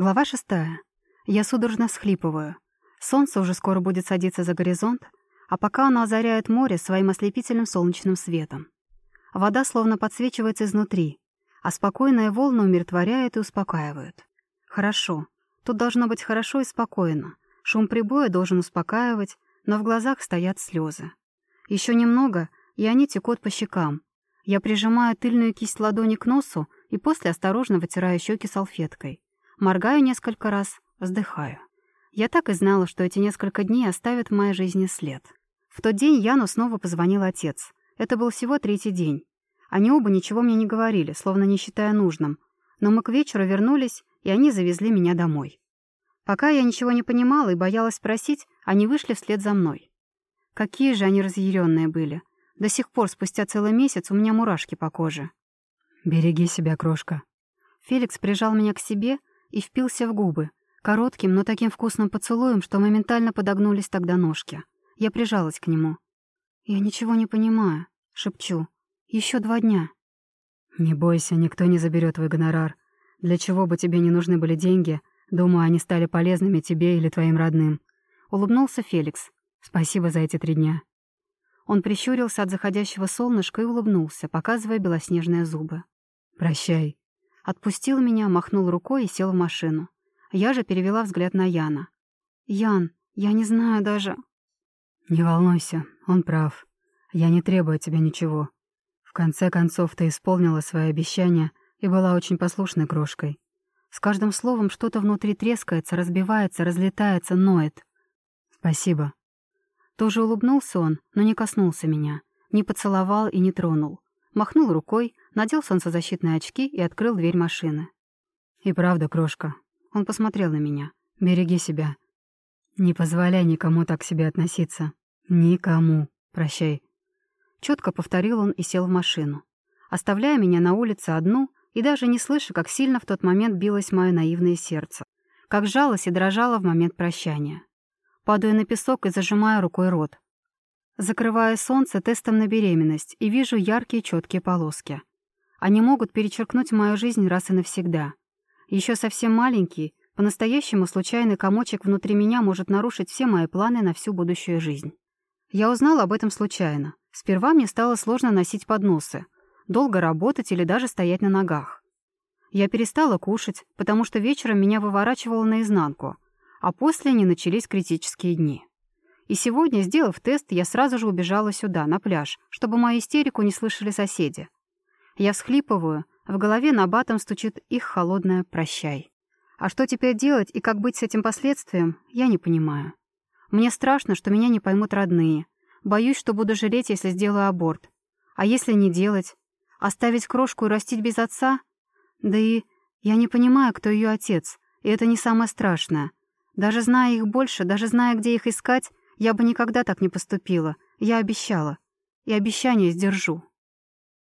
Глава шестая. Я судорожно схлипываю. Солнце уже скоро будет садиться за горизонт, а пока оно озаряет море своим ослепительным солнечным светом. Вода словно подсвечивается изнутри, а спокойные волны умиротворяют и успокаивают. Хорошо. Тут должно быть хорошо и спокойно. Шум прибоя должен успокаивать, но в глазах стоят слезы. Еще немного, и они текут по щекам. Я прижимаю тыльную кисть ладони к носу и после осторожно вытираю щеки салфеткой. Моргаю несколько раз, вздыхаю. Я так и знала, что эти несколько дней оставят в моей жизни след. В тот день Яну снова позвонил отец. Это был всего третий день. Они оба ничего мне не говорили, словно не считая нужным. Но мы к вечеру вернулись, и они завезли меня домой. Пока я ничего не понимала и боялась спросить, они вышли вслед за мной. Какие же они разъяренные были. До сих пор, спустя целый месяц, у меня мурашки по коже. «Береги себя, крошка». Феликс прижал меня к себе и впился в губы, коротким, но таким вкусным поцелуем, что моментально подогнулись тогда ножки. Я прижалась к нему. «Я ничего не понимаю», — шепчу. Еще два дня». «Не бойся, никто не заберет твой гонорар. Для чего бы тебе не нужны были деньги? Думаю, они стали полезными тебе или твоим родным». Улыбнулся Феликс. «Спасибо за эти три дня». Он прищурился от заходящего солнышка и улыбнулся, показывая белоснежные зубы. «Прощай». Отпустил меня, махнул рукой и сел в машину. Я же перевела взгляд на Яна. «Ян, я не знаю даже...» «Не волнуйся, он прав. Я не требую от тебя ничего. В конце концов, ты исполнила свои обещания и была очень послушной крошкой. С каждым словом что-то внутри трескается, разбивается, разлетается, ноет. Спасибо». Тоже улыбнулся он, но не коснулся меня, не поцеловал и не тронул. Махнул рукой, надел солнцезащитные очки и открыл дверь машины. «И правда, крошка». Он посмотрел на меня. «Береги себя. Не позволяй никому так к себе относиться. Никому. Прощай». Четко повторил он и сел в машину, оставляя меня на улице одну и даже не слыша, как сильно в тот момент билось мое наивное сердце, как жалось и дрожало в момент прощания. Падаю на песок и зажимаю рукой рот. Закрываю солнце тестом на беременность и вижу яркие четкие полоски. Они могут перечеркнуть мою жизнь раз и навсегда. Еще совсем маленький, по-настоящему случайный комочек внутри меня может нарушить все мои планы на всю будущую жизнь. Я узнала об этом случайно. Сперва мне стало сложно носить подносы, долго работать или даже стоять на ногах. Я перестала кушать, потому что вечером меня выворачивало наизнанку, а после не начались критические дни. И сегодня, сделав тест, я сразу же убежала сюда, на пляж, чтобы мою истерику не слышали соседи. Я всхлипываю, в голове на батом стучит их холодное «прощай». А что теперь делать и как быть с этим последствием, я не понимаю. Мне страшно, что меня не поймут родные, Боюсь, что буду жалеть, если сделаю аборт. А если не делать? Оставить крошку и растить без отца? Да и я не понимаю, кто ее отец, и это не самое страшное. Даже зная их больше, даже зная, где их искать, я бы никогда так не поступила. Я обещала. И обещание сдержу.